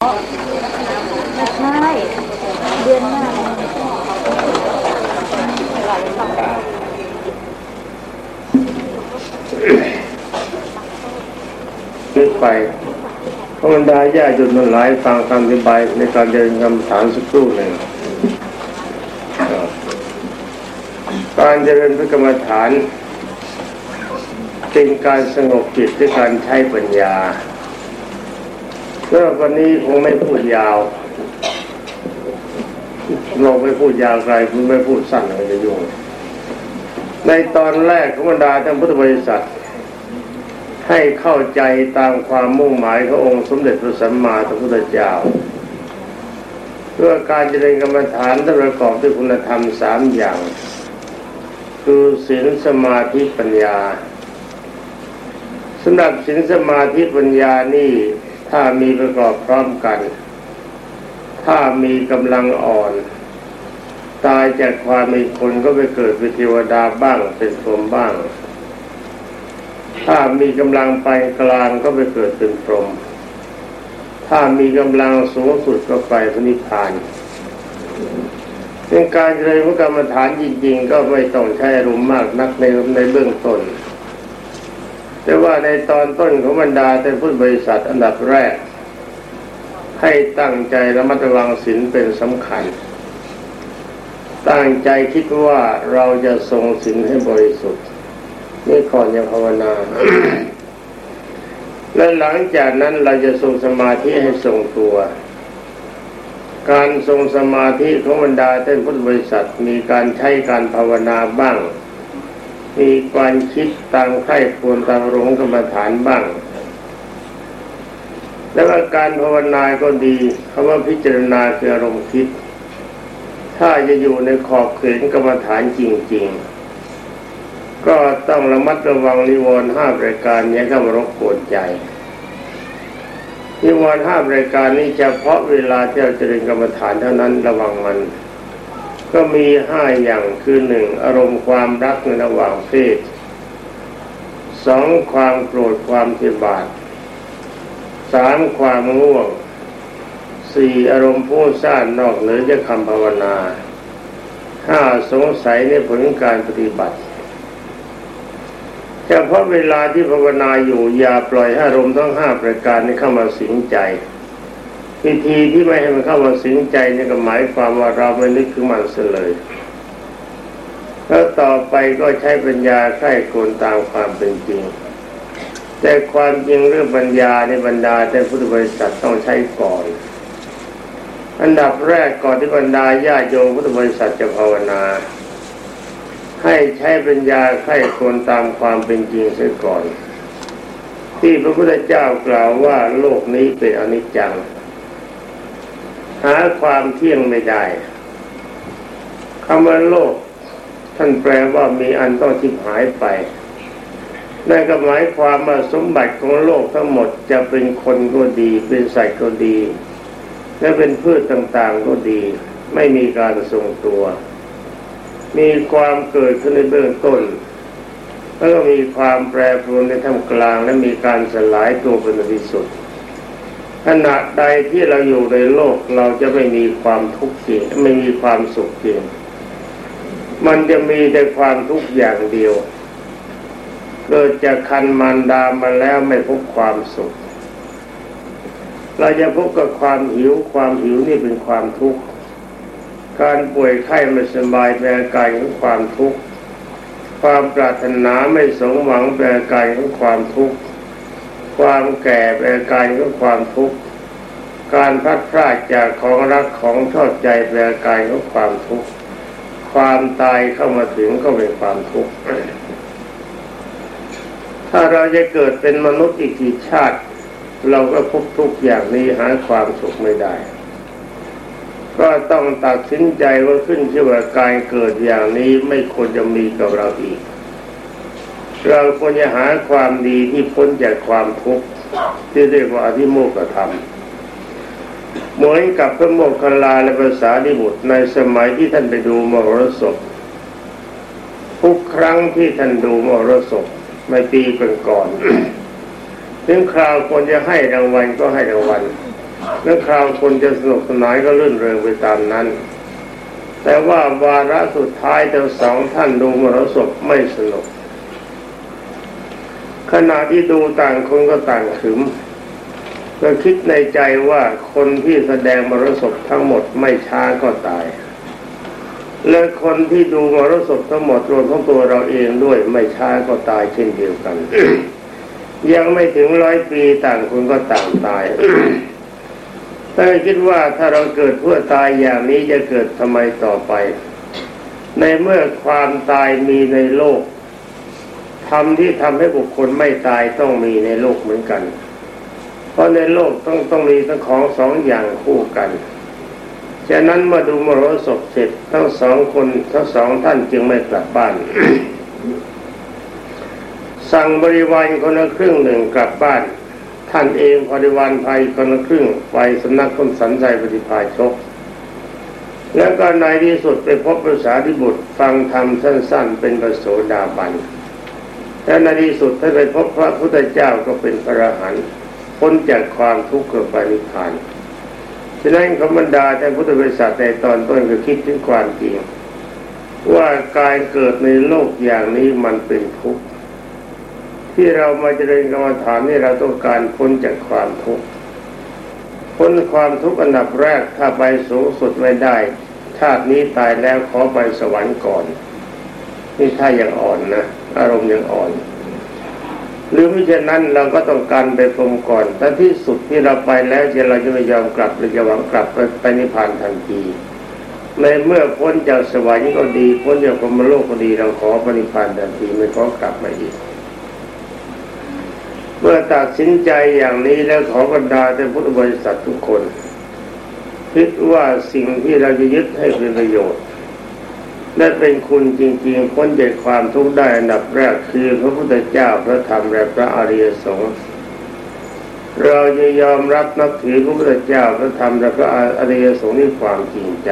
ไม่ใช่เดือนหน้านึกไปพระบรรดาญาติโยมทั้งหลายฟังคำอธิบายในการเดินคำถามสักครู่หนึ่งการเจริญพระกรรมฐานเป็นการสงบจิตด้วยการใช้ปัญญา สำหรับวันนี้คงไม่พูดยาว เราไม่พูดยาวไกลคุณไม่พูดสั้นเลยจะยุ่งในตอนแรกของบรรดาท่านพุทธบริษัท ให้เข้าใจตามความมุ่งหมายขององค์สมเด็จพระสัมมาสัมพุทธเจ้าเพื่อการเจริญกรรมฐานต้องประกอบด้วยคุณธรรมสามอย่าง คือศีลสมาธิปัญญาสำหรับศีลสมาธิปัญญานี่ ถ้ามีประกอบพร้อมกัน ถ้ามีกำลังอ่อน ตายจากความมีคนก็ไปเกิดเป็นเทวดาบ้างเป็นพรหมบ้าง ถ้ามีกำลังปานกลางก็ไปเกิดเป็นพรหมถ้ามีกำลังสูงสุดก็ไปพนิพพานเป็นการเจริญพระกรรมฐานจริงๆ ก็ไม่ต้องใช้อารมมากนักในในเบื้องต้น แต่ว่าในตอนต้นของบรรดาแต่พุทธบริษัทอันดับแรก ให้ตั้งใจระมัดระวังศีลเป็นสำคัญ ตั้งใจคิดว่าเราจะทรงศีลให้บริสุทธิ์นี่ก่อนจะภาวนาและหลังจากนั้นเราจะทรงสมาธิให้ทรงตัว การทรงสมาธิของบรรดาท่านพุทธบริษัทมีการใช้การภาวนาบ้าง มีการคิดตามไข้ควรตามรงกรรมฐานบ้าง แล้วก็การภาวนาก็ดีคำว่าพิจารณาคืออารมณ์คิด ถ้าจะอยู่ในขอบเขตกรรมฐานจริง ๆ ก็ต้องระมัดระวังนิวรณ์ห้าปรายการนี้เข้ามารบกวนใจนิวรณ์ห้าปรายการนี้เฉพาะเวลาที่เราเจริญกรรมฐานเท่านั้นระวังมัน ก็มีห้าอย่างคือหนึ่งอารมณ์ความรักในระหว่างเพศสองความโกรธความเทียบาทสามความง่วงสี่อารมณ์ผู้ซ่านนอกเหนือจากคำภาวนาห้าสงสัยในผลการปฏิบัติเฉพาะเวลาที่ภาวนาอยู่อย่าปล่อยให้อารมณ์ทั้งห้าประการนี้เข้ามาสิงใจ วิธีที่ไม่ให้มันเข้ามาสิงใจนี่ก็หมายความว่าเราไม่นึกถึงมันเสียเลยแล้วต่อไปก็ใช้ปัญญาไข้ควรตามความเป็นจริง แต่ความจริงเรื่องปัญญาในบรรดาแต่พุทธบริษัทต้องใช้ก่อน อันดับแรกก่อนที่บรรดาญาโยมพุทธบริษัทจะภาวนา ให้ใช้ปัญญาไข้ควรตามความเป็นจริงเสียก่อน ที่พระพุทธเจ้ากล่าวว่าโลกนี้เป็นอนิจจัง หาความเที่ยงไม่ได้คำว่าโลก ท่านแปลว่ามีอันต้องทิพหายไปนั่นก็หมายความว่าสมบัติของโลกทั้งหมดจะเป็นคนก็ดี เป็นสัตว์ก็ดี และเป็นพืชต่างๆก็ดี ไม่มีการทรงตัว มีความเกิดขึ้นในเบื้องต้น แล้วก็มีความแปรปรวนในท่ามกลางและมีการสลายตัวเป็นที่สุด ขณะใดที่เราอยู่ในโลกเราจะไม่มีความทุกข์จริงไม่มีความสุขจริงมันจะมีแต่ความทุกข์อย่างเดียว เกิดจากคันมารดามาแล้วไม่พบความสุข เราจะพบกับความหิวความหิวนี่เป็นความทุกข์การป่วยไข้ไม่สบายเป็นอาการของความทุกข์ความปรารถนาไม่สมหวังเป็นอาการของความทุกข์ ความแก่เป็นอาการของความทุกข์ การพัดพรากจากของรักของชอบใจเป็นอาการของความทุกข์ ความตายเข้ามาถึงก็เป็นความทุกข์ ถ้าเราจะเกิดเป็นมนุษย์อีกกี่ชาติ เราก็พบทุกอย่างนี้หาความสุขไม่ได้ ก็ต้องตัดสินใจว่าขึ้นชื่อว่าการเกิดอย่างนี้ไม่ควรจะมีกับเราอีก เราควรจะหาความดีที่พ้นจากความทุกข์ที่เรียกว่าอธิโมกขธรรมเหมือนกับพระโมคคัลลาและภาษาดิบุตรในสมัยที่ท่านไปดูมรสพทุกครั้งที่ท่านดูมรสพในปีก่อนๆถึงคราวควรจะให้รางวัลก็ให้รางวัลเมื่อคราวคนจะสนุกสนานก็ลื่นเริงไปตามนั้น แต่ว่าวาระสุดท้ายทั้งสองท่านดูมรสพไม่สนุก ขณะที่ดูต่างคนก็ต่างขึมก็คิดในใจว่าคนที่แสดงมรสพทั้งหมดไม่ช้าก็ตาย และคนที่ดูมรสพทั้งหมดรวมทั้งตัวเราเองด้วยไม่ช้าก็ตายเช่นเดียวกัน ยังไม่ถึงร้อยปีต่างคนก็ต่างตายถ้าคิดว่าถ้าเราเกิดเพื่อตายอย่างนี้จะเกิดทำไมต่อไป ในเมื่อความตายมีในโลก ทำที่ทำให้บุคคลไม่ตายต้องมีในโลกเหมือนกัน เพราะในโลกต้องต้องมีทั้งของสองอย่างคู่กันฉะนั้นมาดูมรสพเสร็จทั้งสองคนทั้งสองท่านจึงไม่กลับบ้าน สั่งบริวารคนละครึ่งหนึ่งกลับบ้าน ท่านเองบริวารภัยคนละครึ่งไปสำนักคนสันใจปฏิภาชก แล้วก็ในที่สุดไปพบพระสารีบุตรฟังธรรมสั้น ๆ เป็นประโสดาบัน และในที่สุดท่านไปพบพระพุทธเจ้าก็เป็นพระอรหันต์พ้นจากความทุกข์เกับปนิพพานฉะนั้นคำบรรดาท่านพุทธบริษัทในตอนต้นก็คิดถึงความจริงว่าการเกิดในโลกอย่างนี้มันเป็นทุกข์ที่เรามาเจริญกรรมฐานนี่เราต้องการพ้นจากความทุกข์พ้นความทุกข์อันดับแรกถ้าไปสูงสุดไม่ได้ชาตินี้ตายแล้วขอไปสวรรค์ก่อน นี่ถ้ายังอ่อนนะ อารมณ์ยังอ่อน หรือไม่เช่นนั้นเราก็ต้องการไปพรมก่อนแต่ที่สุดที่เราไปแล้วจะเราจะไม่ยอมกลับหรือจะหวังกลับไปไปนิพพานทันทีในเมื่อพ้นจากสวรรค์ก็ดีพ้นจากพรมโลกก็ดีเราขอปณิพพานทันทีไม่ขอกลับมาอีก เมื่อตัดสินใจอย่างนี้แล้วขอบรรดาแต่พุทธบริษัททุกคน คิดว่าสิ่งที่เราจะยึดให้เป็นประโยชน์ และเป็นคุณจริงๆพ้นจากความทุกข์ได้อันดับแรกคือพระพุทธเจ้าพระธรรมและพระอริยสงฆ์เราจะยอมรับนับถือพระพุทธเจ้าพระธรรมและพระอริยสงฆ์ด้วยความจริงใจ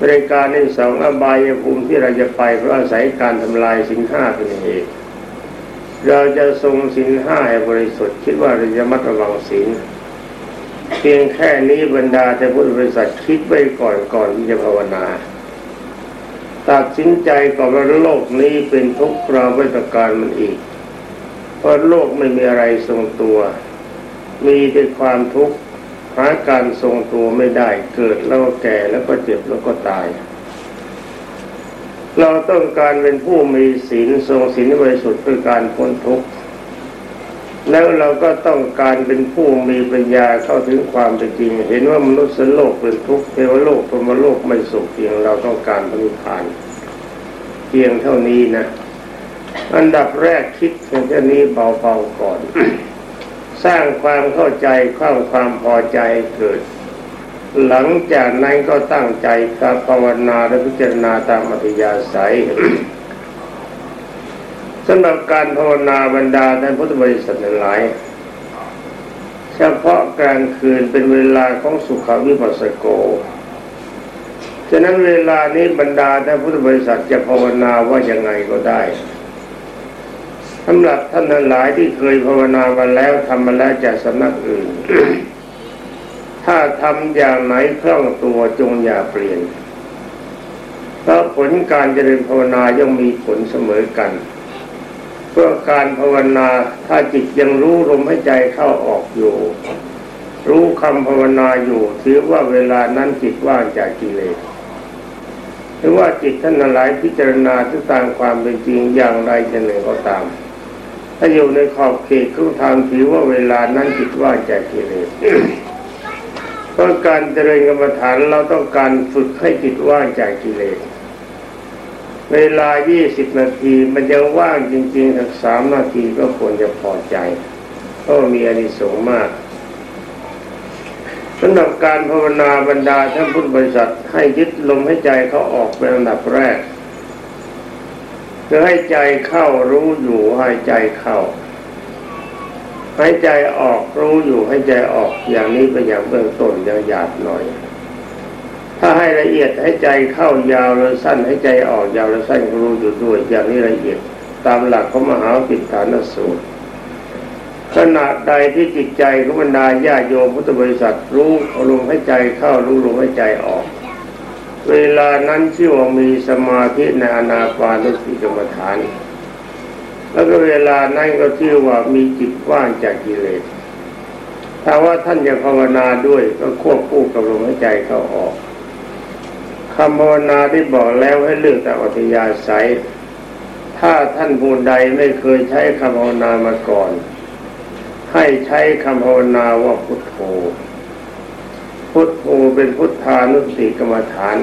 บริการในสองอบายภูมิที่เราจะไปเพราะอาศัยการทำลายสินห้าเป็นเหตุเราจะทรงสินห้าให้บริสุทธิ์คิดว่าเราจะมัดระวังศีลเพียงแค่นี้บรรดาแต่พุทธบริษัทคิดไว้ก่อนก่อนที่จะภาวนา ตัดสินใจก่อนว่าโลกนี้เป็นทุกข์เราไม่ต้องการมันอีก เพราะโลกไม่มีอะไรทรงตัว มีแต่ความทุกข์หาการทรงตัวไม่ได้เกิดแล้วก็แก่แล้วก็เจ็บแล้วก็ตาย เราต้องการเป็นผู้มีศีลทรงศีลบริสุทธิ์เพื่อการพ้นทุกข์ แล้วเราก็ต้องการเป็นผู้มีปัญญาเข้าถึงความเป็นจริง เห็นว่ามนุษย์โลกเป็นทุกข์เทวโลกพรหมโลกไม่สุขเพียงเราต้องการพระนิพพาน เพียงเท่านี้นะ อันดับแรกคิดเพียงแค่นี้เบาๆก่อน สร้างความเข้าใจความความพอใจเกิด หลังจากนั้นก็ตั้งใจการภาวนาและพิจารณาตามอัธยาศัย สำหรับการภาวนาบรรดาท่านพุทธบริษัทหลาย เฉพาะกลางคืนเป็นเวลาของสุขวิปัสสโก ฉะนั้นเวลานี้บรรดาท่านพุทธบริษัทจะภาวนาว่ายังไงก็ได้สำหรับท่านหลายที่เคยภาวนามาแล้วทำมาแล้วจากสำนักอื่น ถ้าทำอย่างไหนคล่องตัวจงอย่าเปลี่ยนเพราะผลการเจริญภาวนาย่อมมีผลเสมอกัน เพื่อการภาวนาถ้าจิตยังรู้ลมหายใจเข้าออกอยู่ รู้คำภาวนาอยู่ ถือว่าเวลานั้นจิตว่างจากกิเลสหรือว่าจิตท่านหลายพิจารณาที่ตามความเป็นจริงอย่างไรจะหนึ่งก็ตาม ถ้าอยู่ในขอบเขตของธรรมถือว่าเวลานั้นจิตว่างจากกิเลสเพราะการเจริญกรรมฐานเราต้องการฝึกให้จิตว่างจากกิเลส เวลา 20 นาทีมันยังว่างจริงๆสักสามนาทีก็ควรจะพอใจเพราะมีอานิสงส์มากสำหรับการภาวนาบรรดาท่านพุทธบริษัทให้ยึดลมให้ใจเขาออกเป็นอันดับแรกคือให้ใจเข้ารู้อยู่ให้ใจเข้าให้ใจออกรู้อยู่ให้ใจออกอย่างนี้เป็นอย่างเบื้องต้นอยังหยาบหน่อย ถ้าให้ละเอียดให้ใจเข้ายาวหรือสั้นให้ใจออกยาวหรือสั้นก็รู้อยู่ด้วยอย่างนี้ละเอียดตามหลักของมหาปิฏฐานสูตรขณะใดที่จิตใจของบรรดาญาโยมพุทธบริษัทรู้ลมใหายใจเข้ารู้ลมใหายใจออก เวลานั้นชื่อว่ามีสมาธิในอนาปานุสติกรรมฐาน แล้วก็เวลานั้นก็ชื่อว่ามีจิตว่างจากกิเลสถ้าว่าท่านจะภาวนาด้วยก็ควบคู่กับลมหายใจเข้าออก คำภาวนาที่บอกแล้วให้เลือกแต่อัธยาศัย ถ้าท่านผู้ใดไม่เคยใช้คำภาวนามาก่อน ให้ใช้คำภาวนาว่าพุทโธ พุทโธเป็นพุทธานุสติกรรมฐาน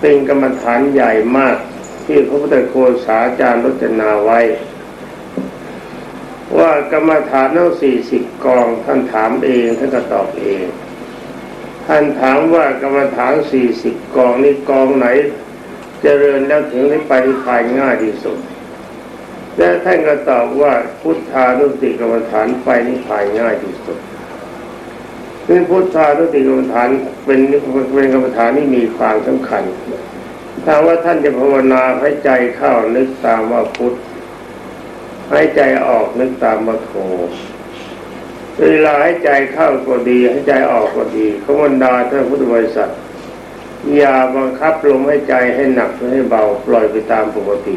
เป็นกรรมฐานใหญ่มากที่พระพุทธโฆษาจารย์รจนาไว้ ว่ากรรมฐานทั้งสี่สิบกองท่านถามเองท่านก็ตอบเอง ท่านถามว่ากรรมฐานสี่สิบกองนี่กองไหนเจริญแล้วถึงได้ไปนิพพานง่ายที่สุด และท่านก็ตอบว่าพุทธานุสติกรรมฐานไปนิพพานง่ายที่สุดซึ่งพุทธานุสติกรรมฐานเป็นเป็นกรรมฐานที่มีความสำคัญถ้าว่าท่านจะภาวนาให้ใจเข้านึกตามว่าพุทธให้ใจออกนึกตามว่าโท เวลาให้ใจเข้าก็ดีให้ใจออกก็ดีขบรรดาท่านพุทธบริษัทอย่าบังคับลมให้ใจให้หนักหรือให้เบาปล่อยไปตามปกติ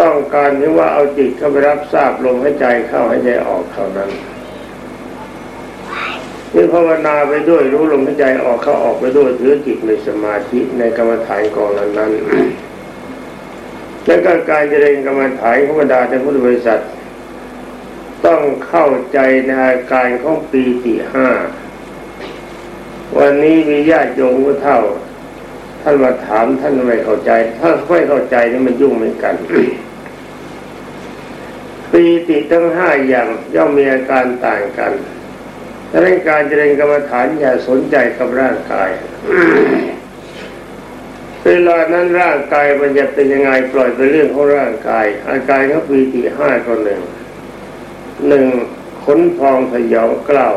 ต้องการที่ว่าเอาจิตเข้าไปรับทราบลมให้ใจเข้าให้ใจออกเท่านั้นนี่ภาวนาไปด้วยรู้ลมหายใจออกเข้าออกไปด้วยถือจิตในสมาธิในกรรมฐานกองนั้นนั้นและก็การเจริญกรรมฐานของบรรดาท่านพุทธบริษัท ต้องเข้าใจในอาการของปีติห้า วันนี้มีญาติโยมเท่า ท่านมาถามท่านไม่เข้าใจ ถ้าไม่เข้าใจนี่มันยุ่งเหมือนกัน ปีติทั้งห้าอย่างย่อมมีอาการต่างกันดังนั้นการเจริญกรรมฐานอย่าสนใจกับร่างกายเวลานั้นร่างกายมันจะเป็นยังไงปล่อยไปเรื่องของร่างกาย อาการเขาปีติห้าก็หนึ่ง หนึ่งขนพองพยองกล้าว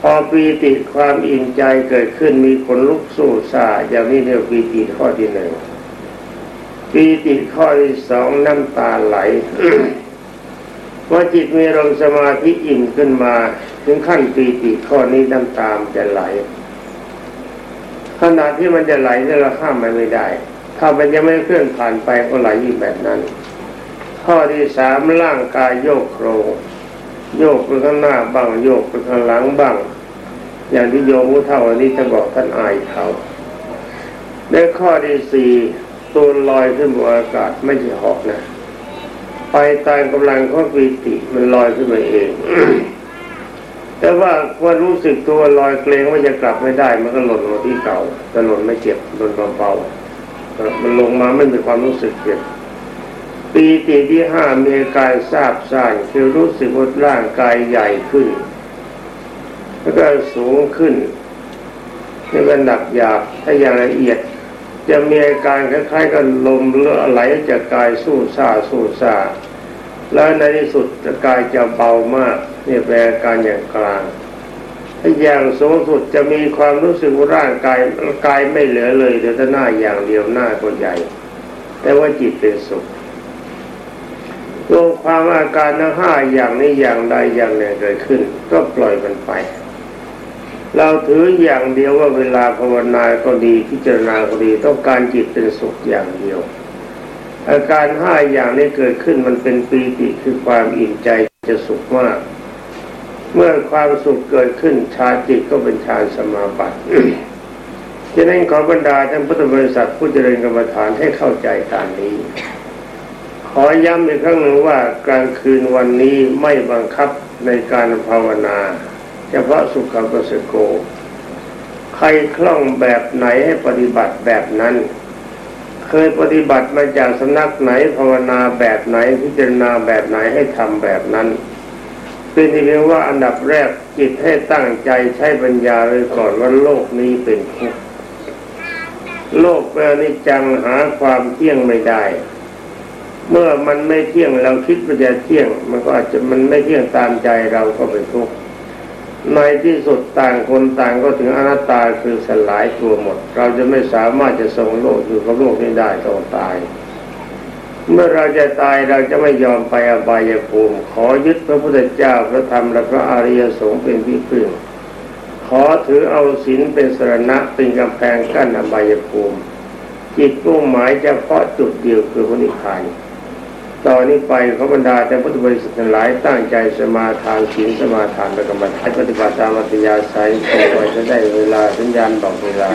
พอปีติความอิ่มใจเกิดขึ้นมีขนลุกสู้ซาอย่างนี้เรียกปีติข้อที่หนึ่งปีติข้อที่สองน้ำตาไหลเมื่อจิตมีลมสมาธิอิ่มขึ้นมา ถึงขั้นปีติข้อนี้น้ำตามจะไหลขณะที่มันจะไหลเนี่ยเราห้ามมันไม่ได้ ถ้ามันยังไม่เคลื่อนผ่านไปก็ไหลอยู่แบบนั้น ข้อที่สามร่างกายโยกโครง โยกไปข้างหน้าบ้าง โยกไปข้างหลังบ้าง อย่างที่โยมผู้เท่าอันนี้จะบอกท่านอายเขาและข้อที่สี่ตัวลอยขึ้นบนอากาศไม่ใช่หอกนะ ไปตามกำลังของปีติมันลอยขึ้นมาเอง แต่ว่าพอรู้สึกตัวลอยเกรงว่าจะกลับไม่ได้ มันก็หล่นมาที่เก่าแต่หล่นไม่เจ็บหล่นเบาๆมันลงมาไม่มีความรู้สึกเจ็บ ปีติที่ห้ามีอาการทราบซ่านคือรู้สึกว่าร่างกายใหญ่ขึ้น แล้วก็สูงขึ้นนี่เป็หนักหยาบถ้าอย่างละเอียด จะมีอาการคล้ายๆกับลมเลือไหลจากกายสู้ซาสู้ซาแล้วในที่สุดกายจะเบามากนี่เป็นอาการอย่างกลางถ้าอย่างสูงสุดจะมีความรู้สึกว่าร่างกายกายไม่เหลือเลยแต่หน้าอย่างเดียวหน้าก็ใหญ่ แต่ว่าจิตเป็นสุข รวมความอาการทั้งห้าอย่างนี้อย่างใดอย่างหนึ่งเกิดขึ้น ก็ปล่อยมันไป เราถืออย่างเดียวว่าเวลาภาวนาก็ดีพิจารณาก็ดีต้องการจิตเป็นสุขอย่างเดียว อาการห้าอย่างนี้เกิดขึ้นมันเป็นปีติคือความอิ่มใจจะสุขมาก เมื่อความสุขเกิดขึ้นชาจิตก็เป็นฌานสมาบัติฉะนั้นขอบรรดาท่านพุทธบริษัทผู้เจริญกรรมฐานให้เข้าใจตามนี้ ขอย้ำอีกครั้งหนึ่งว่ากลางคืนวันนี้ไม่บังคับในการภาวนา เฉพาะสุขปัสโก ใครคล่องแบบไหนให้ปฏิบัติแบบนั้น เคยปฏิบัติมาจากสำนักไหนภาวนาแบบไหนพิจารณาแบบไหนให้ทำแบบนั้นเป็นที่เรียกว่าอันดับแรกจิตให้ตั้งใจใช้ปัญญาเลยก่อนว่าโลกนี้เป็นทุกข์โลกเป็นอนิจังหาความเที่ยงไม่ได้ เมื่อมันไม่เที่ยงเราคิดว่าจะเที่ยง มันก็อาจจะมันไม่เที่ยงตามใจเราก็เป็นทุกข์ในที่สุดต่างคนต่างก็ถึงอนัตตาคือสลายตัวหมด เราจะไม่สามารถจะทรงโลกอยู่กับโลกนี้ได้ต้องตาย เมื่อเราจะตายเราจะไม่ยอมไปอบายภูมิ ขอยึดพระพุทธเจ้าพระธรรมและพระอริยสงฆ์เป็นที่พึ่งขอถือเอาศีลเป็นสรณะเป็นกำแพงกั้นอบายภูมิ จิตมุ่งหมายจะเฉพาะจุดเดียวคือพระนิพพาน ตอนนี้ไปขบรรดาแต่พุทธบริษัททั้งหลายตั้งใจสมาทานศีลสมาทานและกรรมฐานปฏิบัติตามอัธยาศัยต่อไปจะได้เวลาสัญญาณบอกเวลา